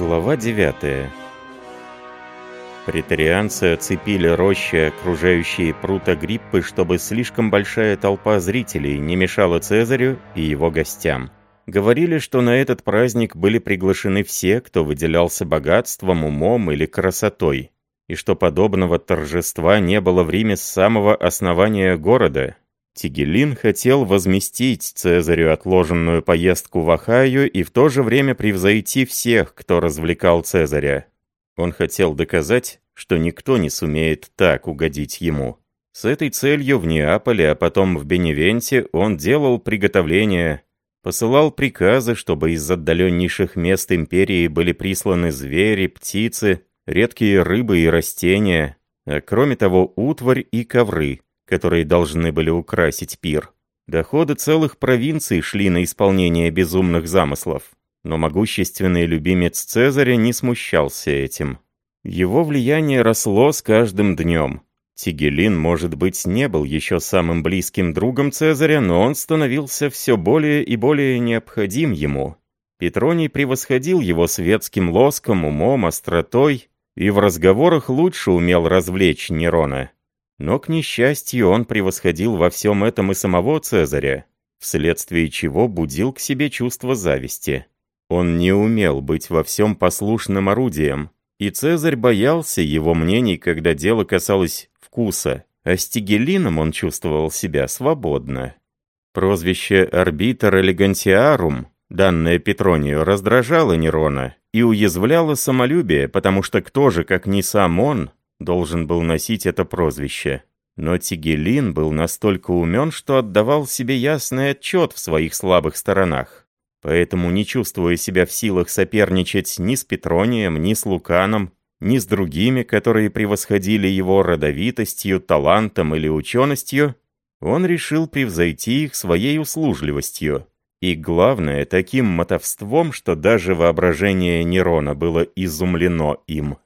Глава 9 Претарианцы оцепили рощи, окружающие пруд Агриппы, чтобы слишком большая толпа зрителей не мешала Цезарю и его гостям. Говорили, что на этот праздник были приглашены все, кто выделялся богатством, умом или красотой, и что подобного торжества не было в Риме с самого основания города, Тигелин хотел возместить Цезарю отложенную поездку в Ахайо и в то же время превзойти всех, кто развлекал Цезаря. Он хотел доказать, что никто не сумеет так угодить ему. С этой целью в Неаполе, а потом в Беневенте он делал приготовления, посылал приказы, чтобы из отдаленнейших мест империи были присланы звери, птицы, редкие рыбы и растения, а кроме того утварь и ковры – которые должны были украсить пир. Доходы целых провинций шли на исполнение безумных замыслов. Но могущественный любимец Цезаря не смущался этим. Его влияние росло с каждым днем. Тигелин, может быть, не был еще самым близким другом Цезаря, но он становился все более и более необходим ему. Петроний превосходил его светским лоском, умом, остротой и в разговорах лучше умел развлечь Нерона. Но, к несчастью, он превосходил во всем этом и самого Цезаря, вследствие чего будил к себе чувство зависти. Он не умел быть во всем послушным орудием, и Цезарь боялся его мнений, когда дело касалось вкуса, а с Тигелином он чувствовал себя свободно. Прозвище «Арбитр элегантиарум», данное Петронию, раздражало Нерона и уязвляло самолюбие, потому что кто же, как не сам он, должен был носить это прозвище. Но Тигелин был настолько умен, что отдавал себе ясный отчет в своих слабых сторонах. Поэтому, не чувствуя себя в силах соперничать ни с Петронием, ни с Луканом, ни с другими, которые превосходили его родовитостью, талантом или ученостью, он решил превзойти их своей услужливостью. И главное, таким мотовством, что даже воображение Нерона было изумлено им.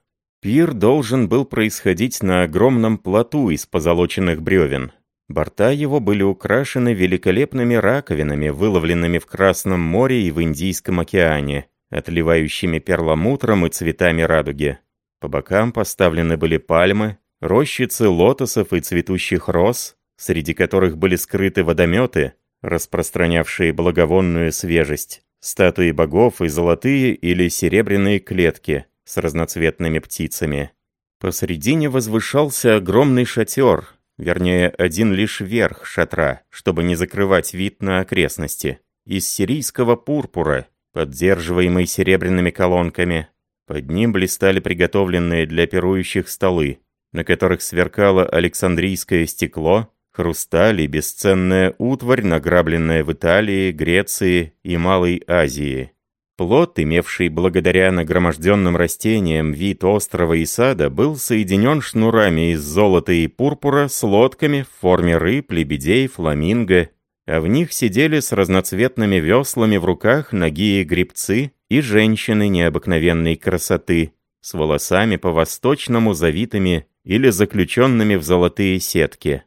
Пир должен был происходить на огромном плоту из позолоченных бревен. Борта его были украшены великолепными раковинами, выловленными в Красном море и в Индийском океане, отливающими перламутром и цветами радуги. По бокам поставлены были пальмы, рощицы лотосов и цветущих роз, среди которых были скрыты водометы, распространявшие благовонную свежесть, статуи богов и золотые или серебряные клетки – с разноцветными птицами. Посредине возвышался огромный шатер, вернее, один лишь верх шатра, чтобы не закрывать вид на окрестности, из сирийского пурпура, поддерживаемый серебряными колонками. Под ним блистали приготовленные для пирующих столы, на которых сверкало александрийское стекло, хрусталь и бесценная утварь, награбленная в Италии, Греции и Малой Азии. Плод, имевший благодаря нагроможденным растениям вид острова и сада, был соединен шнурами из золота и пурпура с лодками в форме рыб, лебедей, фламинго, а в них сидели с разноцветными веслами в руках ноги и гребцы и женщины необыкновенной красоты, с волосами по-восточному завитыми или заключенными в золотые сетки.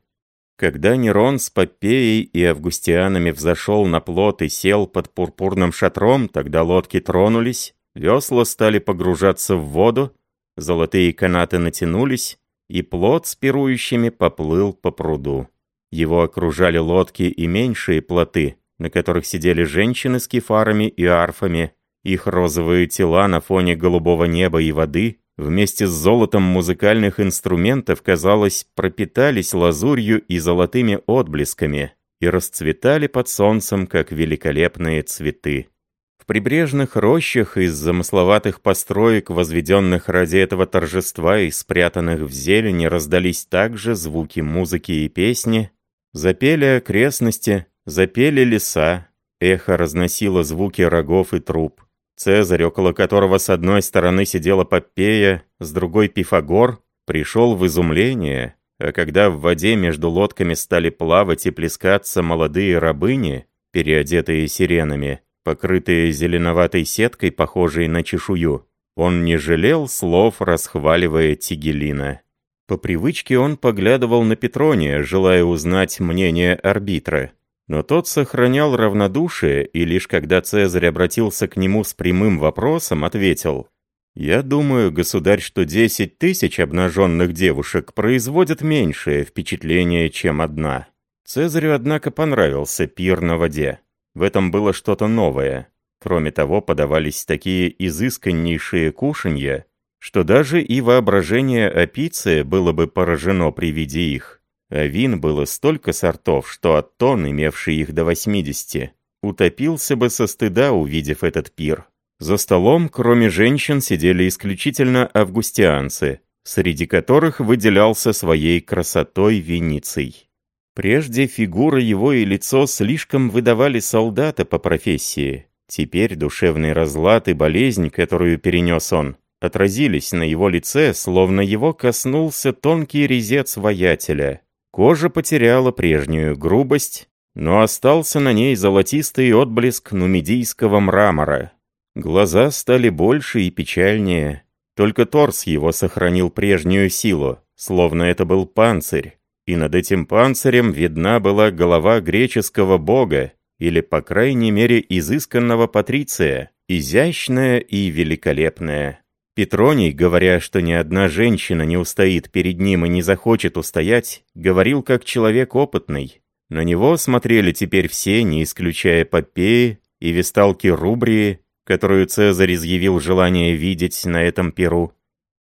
Когда Нерон с Попеей и Августианами взошел на плот и сел под пурпурным шатром, тогда лодки тронулись, весла стали погружаться в воду, золотые канаты натянулись, и плот с пирующими поплыл по пруду. Его окружали лодки и меньшие плоты, на которых сидели женщины с кефарами и арфами, их розовые тела на фоне голубого неба и воды вместе с золотом музыкальных инструментов, казалось, пропитались лазурью и золотыми отблесками и расцветали под солнцем, как великолепные цветы. В прибрежных рощах из замысловатых построек, возведенных ради этого торжества и спрятанных в зелени, раздались также звуки музыки и песни, запели окрестности, запели леса, эхо разносило звуки рогов и труб. Цезарь, около которого с одной стороны сидела Попея, с другой Пифагор, пришел в изумление, а когда в воде между лодками стали плавать и плескаться молодые рабыни, переодетые сиренами, покрытые зеленоватой сеткой, похожей на чешую, он не жалел слов, расхваливая Тигелина. По привычке он поглядывал на Петрония, желая узнать мнение арбитра. Но тот сохранял равнодушие, и лишь когда Цезарь обратился к нему с прямым вопросом, ответил, Я думаю, государь, что 10 тысяч обнаженных девушек производят меньшее впечатление, чем одна. Цезарю, однако, понравился пир на воде. В этом было что-то новое. Кроме того, подавались такие изысканнейшие кушанья, что даже и воображение Апиция было бы поражено при виде их. А вин было столько сортов, что Аттон, имевший их до 80, утопился бы со стыда, увидев этот пир. За столом, кроме женщин, сидели исключительно августианцы, среди которых выделялся своей красотой Вениций. Прежде фигура его и лицо слишком выдавали солдата по профессии. Теперь душевный разлад и болезнь, которую перенес он, отразились на его лице, словно его коснулся тонкий резец воятеля. Кожа потеряла прежнюю грубость, но остался на ней золотистый отблеск нумидийского мрамора. Глаза стали больше и печальнее. Только торс его сохранил прежнюю силу, словно это был панцирь и над этим панцирем видна была голова греческого бога, или, по крайней мере, изысканного патриция, изящная и великолепная. Петроний, говоря, что ни одна женщина не устоит перед ним и не захочет устоять, говорил как человек опытный. На него смотрели теперь все, не исключая Попеи и весталки Рубрии, которую Цезарь изъявил желание видеть на этом перу.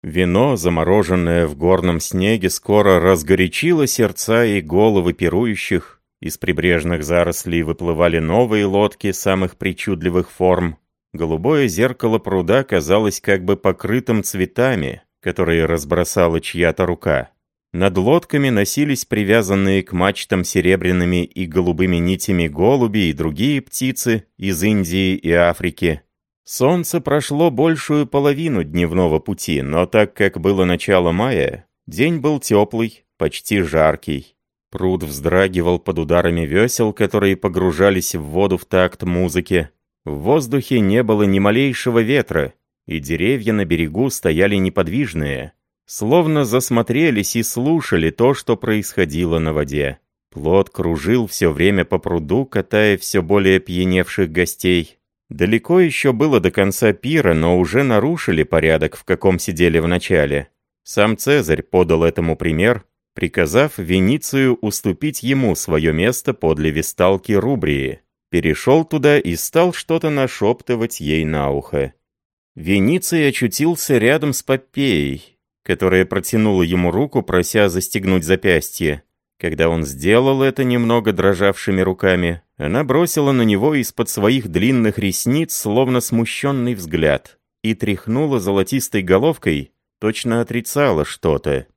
Вино, замороженное в горном снеге, скоро разгорячило сердца и головы пирующих. Из прибрежных зарослей выплывали новые лодки самых причудливых форм. Голубое зеркало пруда казалось как бы покрытым цветами, которые разбросала чья-то рука. Над лодками носились привязанные к мачтам серебряными и голубыми нитями голуби и другие птицы из Индии и Африки. Солнце прошло большую половину дневного пути, но так как было начало мая, день был теплый, почти жаркий. Пруд вздрагивал под ударами весел, которые погружались в воду в такт музыки. В воздухе не было ни малейшего ветра, и деревья на берегу стояли неподвижные, словно засмотрелись и слушали то, что происходило на воде. Плот кружил все время по пруду, катая все более пьяневших гостей. Далеко еще было до конца пира, но уже нарушили порядок, в каком сидели в начале. Сам Цезарь подал этому пример, приказав Веницию уступить ему свое место подле весталки Рубрии. Перешел туда и стал что-то нашептывать ей на ухо. Вениций очутился рядом с Попеей, которая протянула ему руку, прося застегнуть запястье. Когда он сделал это немного дрожавшими руками, она бросила на него из-под своих длинных ресниц словно смущенный взгляд и тряхнула золотистой головкой, точно отрицала что-то.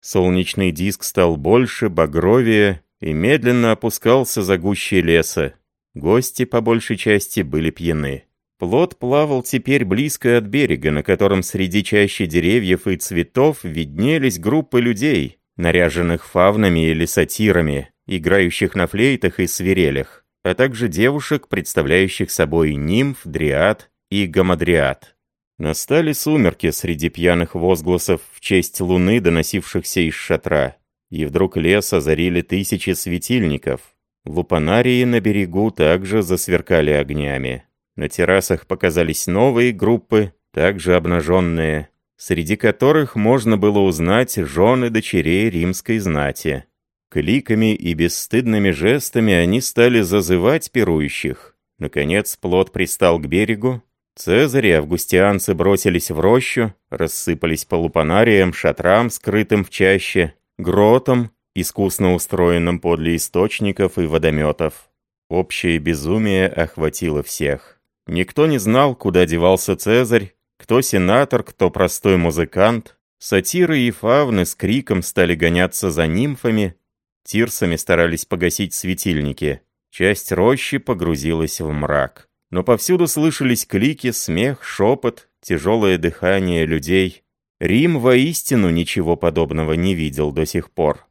Солнечный диск стал больше, багровее и медленно опускался за гущей леса. Гости, по большей части, были пьяны. Плот плавал теперь близко от берега, на котором среди чащи деревьев и цветов виднелись группы людей, наряженных фавнами или сатирами, играющих на флейтах и свирелях, а также девушек, представляющих собой нимф, дриад и гамадриад. Настали сумерки среди пьяных возгласов в честь луны, доносившихся из шатра, и вдруг лес озарили тысячи светильников. Лупанарии на берегу также засверкали огнями. На террасах показались новые группы, также обнаженные, среди которых можно было узнать жены дочерей римской знати. Кликами и бесстыдными жестами они стали зазывать пирующих. Наконец плод пристал к берегу. Цезарь и августианцы бросились в рощу, рассыпались по лупанариям, шатрам, скрытым в чаще, гротам, искусно устроенным подле источников и водометов. Общее безумие охватило всех. Никто не знал, куда девался Цезарь, кто сенатор, кто простой музыкант. Сатиры и фавны с криком стали гоняться за нимфами, тирсами старались погасить светильники. Часть рощи погрузилась в мрак. Но повсюду слышались клики, смех, шепот, тяжелое дыхание людей. Рим воистину ничего подобного не видел до сих пор.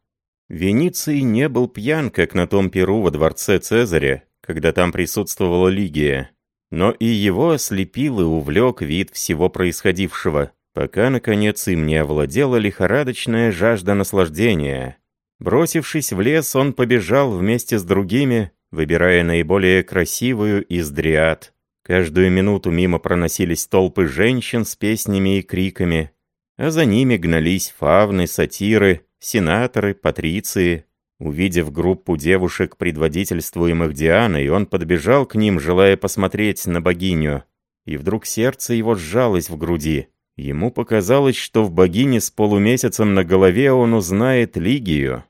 Вениций не был пьян, как на том перу во дворце Цезаря, когда там присутствовала Лигия но и его ослепил и увлек вид всего происходившего, пока, наконец, им не овладела лихорадочная жажда наслаждения. Бросившись в лес, он побежал вместе с другими, выбирая наиболее красивую из дриад. Каждую минуту мимо проносились толпы женщин с песнями и криками, а за ними гнались фавны, сатиры, сенаторы, патриции. Увидев группу девушек, предводительствуемых Дианой, он подбежал к ним, желая посмотреть на богиню. И вдруг сердце его сжалось в груди. Ему показалось, что в богине с полумесяцем на голове он узнает Лигию.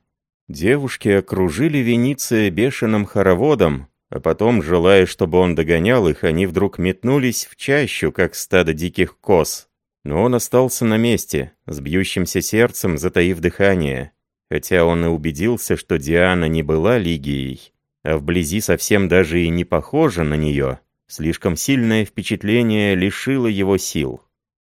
Девушки окружили Вениция бешеным хороводом, а потом, желая, чтобы он догонял их, они вдруг метнулись в чащу, как стадо диких коз. Но он остался на месте, с бьющимся сердцем, затаив дыхание. Хотя он и убедился, что Диана не была Лигией, а вблизи совсем даже и не похожа на нее. Слишком сильное впечатление лишило его сил.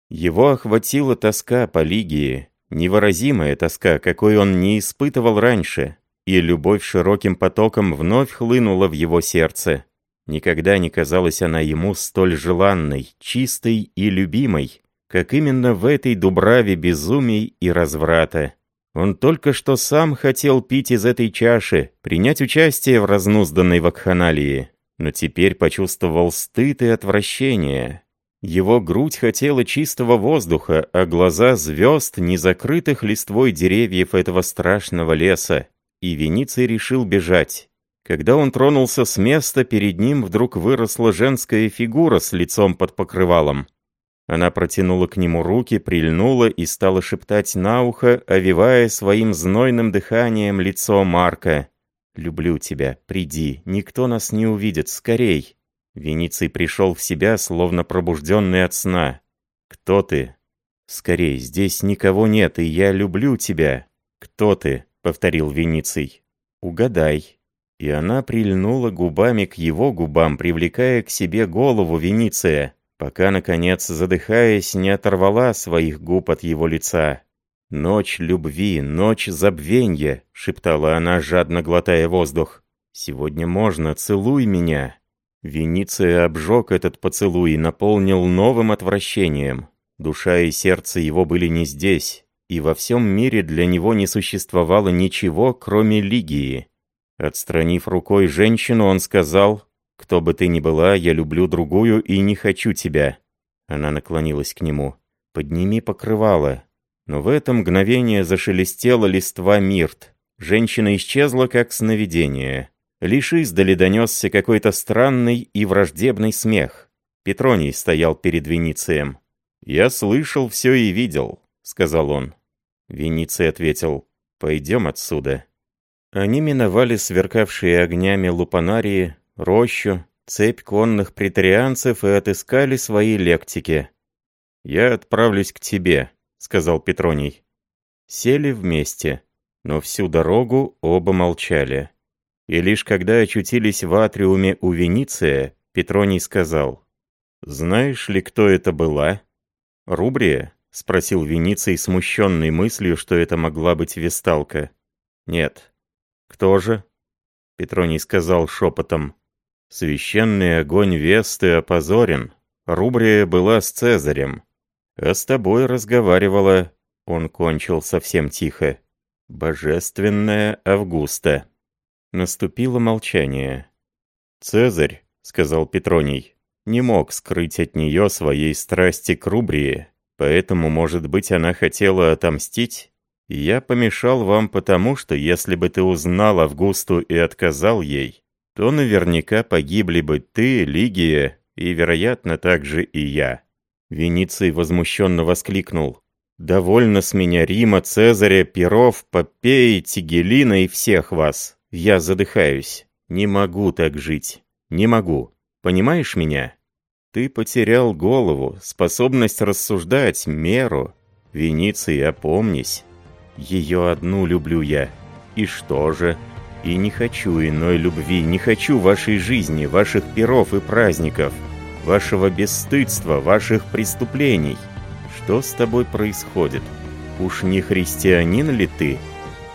Его охватила тоска по Лигии, невыразимая тоска, какой он не испытывал раньше, и любовь широким потоком вновь хлынула в его сердце. Никогда не казалась она ему столь желанной, чистой и любимой, как именно в этой дубраве безумий и разврата. Он только что сам хотел пить из этой чаши, принять участие в разнузданной вакханалии, но теперь почувствовал стыд и отвращение. Его грудь хотела чистого воздуха, а глаза звезд, не закрытых листвой деревьев этого страшного леса, и Вениций решил бежать. Когда он тронулся с места, перед ним вдруг выросла женская фигура с лицом под покрывалом. Она протянула к нему руки, прильнула и стала шептать на ухо, овивая своим знойным дыханием лицо Марка. «Люблю тебя, приди, никто нас не увидит, скорей!» Вениций пришел в себя, словно пробужденный от сна. «Кто ты?» «Скорей, здесь никого нет, и я люблю тебя!» «Кто ты?» повторил Вениций. «Угадай». И она прильнула губами к его губам, привлекая к себе голову Вениция, пока, наконец, задыхаясь, не оторвала своих губ от его лица. «Ночь любви, ночь забвенья», — шептала она, жадно глотая воздух. «Сегодня можно, целуй меня». Вениция обжег этот поцелуй и наполнил новым отвращением. Душа и сердце его были не здесь, и во всем мире для него не существовало ничего, кроме Лигии. Отстранив рукой женщину, он сказал, «Кто бы ты ни была, я люблю другую и не хочу тебя». Она наклонилась к нему. «Подними покрывало». Но в это мгновение зашелестела листва мирт. Женщина исчезла, как сновидение. Лишь издали донесся какой-то странный и враждебный смех. Петроний стоял перед Веницием. «Я слышал все и видел сказал он. Вениций ответил, «Пойдем отсюда». Они миновали сверкавшие огнями лупанарии, рощу, цепь конных претарианцев и отыскали свои лектики. «Я отправлюсь к тебе», — сказал Петроний. Сели вместе, но всю дорогу оба молчали. И лишь когда очутились в атриуме у Вениция, Петроний сказал, «Знаешь ли, кто это была?» «Рубрия?» — спросил Вениций, смущенный мыслью, что это могла быть весталка. «Нет». «Кто же?» Петроний сказал шепотом. «Священный огонь Весты опозорен. Рубрия была с Цезарем. А с тобой разговаривала...» Он кончил совсем тихо. «Божественная Августа». Наступило молчание. «Цезарь», — сказал Петроний, — не мог скрыть от нее своей страсти к Рубрии Поэтому, может быть, она хотела отомстить? Я помешал вам потому, что если бы ты узнал Августу и отказал ей, то наверняка погибли бы ты, Лигия, и, вероятно, также и я». Вениций возмущенно воскликнул. «Довольно с меня Рима, Цезаря, Перов, Попеи, Тигелина и всех вас. Я задыхаюсь. Не могу так жить. Не могу. Понимаешь меня?» Ты потерял голову, способность рассуждать, меру. Вениций, опомнись. Ее одну люблю я. И что же? И не хочу иной любви, не хочу вашей жизни, ваших перов и праздников, вашего бесстыдства, ваших преступлений. Что с тобой происходит? Уж не христианин ли ты?»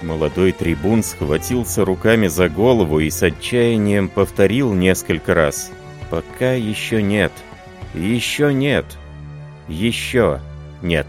Молодой трибун схватился руками за голову и с отчаянием повторил несколько раз. «Пока еще нет». Еще нет. Еще нет.